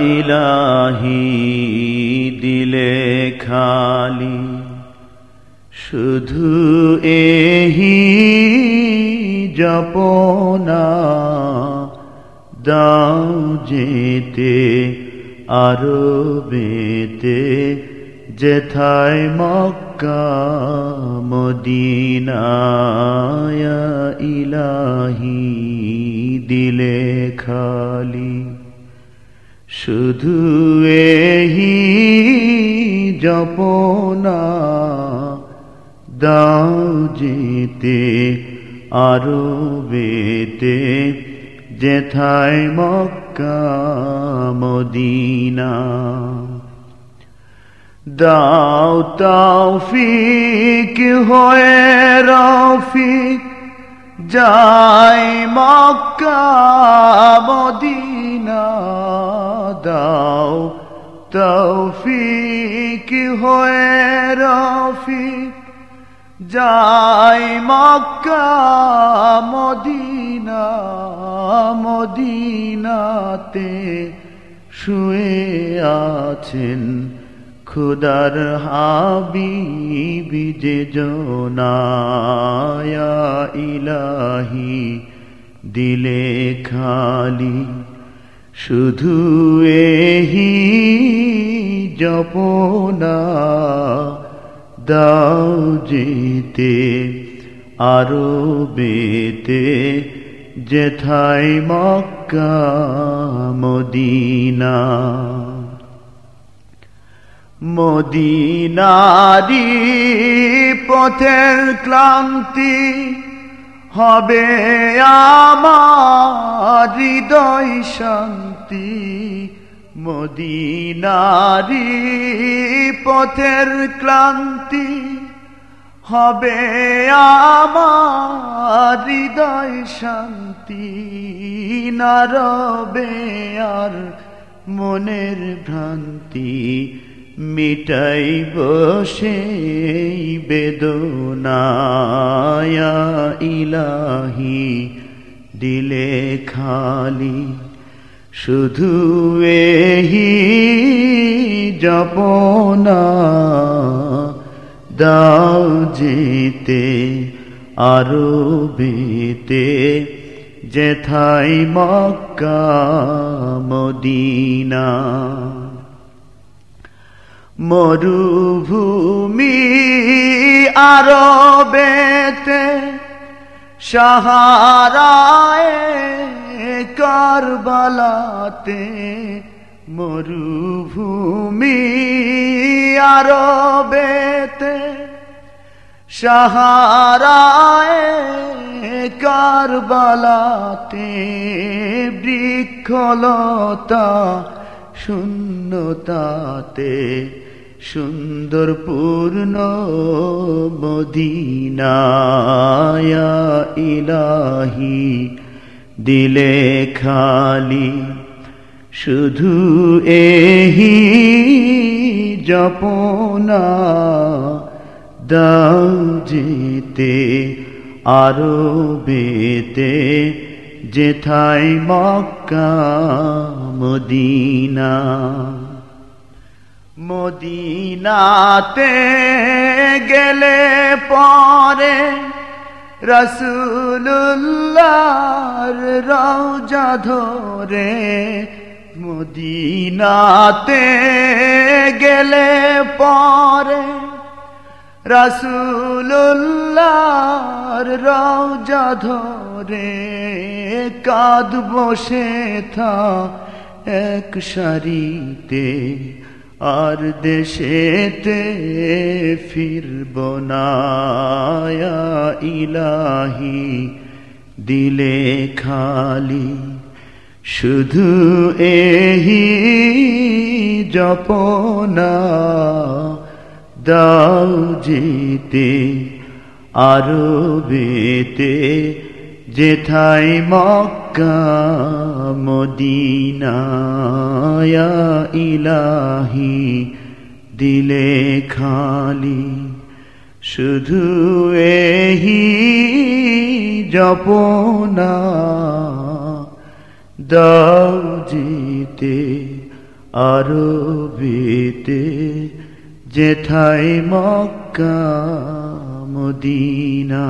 ইলাহি, দিলে খালি। শুধু এহি জপনা, দাও যেতে, আরও বেতে, যেথায় মক্কা, মদিনায় ইলাহি, দিলে খালি। শুধু এহি জপনা, দাও যেতে আরও বেতে, যেথায় মক্কা, মদিনা। দাও তৌফিক হয়ে রফিক, যাই মক্কা তৌফিক হয়ে রফিক, যাই মক্কা, মদিনা, মদিনাতে শুয়ে আছেন খুদার হাবিবি যে জোনায়া ইলাহি দিলে খালি, শুধু এহি জপনা দাও জিতে, আরও বেতে, যেথায় মক্কা, মদিনা। মদিনারি পথের ক্লান্তি হবে আমার হৃদয় শান্তি। মদিনারি পথের ক্লান্তি হবে আমার হৃদয় শান্তি। নারবে আর মনের ভ্রান্তি মিটাই বসে বেদনায়া। ইলাহি, দিলে খালি শুধু এহি জপনা দাও যেতে আরও বিতে। যেথাই মক্কা মদিনা। মরুভূমি আরবেতে সাহারায় কারবালাতে মরুভূমি আরবেতে সাহারায় কারবালাতে বৃক্ষলতা শূন্যতাতে সুন্দর পূর্ণ মদিনায়া ইলাহি দিলে খালি, শুধু এহি জপনা দাও যেতে, আরও বেতে, যেথায় মক্কা, মদিনা। মদিনাতে গেলে পরে রসুল্লার রওজা ধরে মদিনাতে গেলে পরে রসুল্লার রওজা ধরে কাঁদ বসে থা এক সারিতে আর দেশেতে ফিরব না ইলাহি দিলে খালি শুধু এহি জপনা দাও যেতে আরও বেতে যেথায় মক্কা, মদিনায়া ইলাহি দিলে খালি। শুধু এহি জপনা, দাও জিতে আরও বেতে যেথায় মক্কা, মদিনা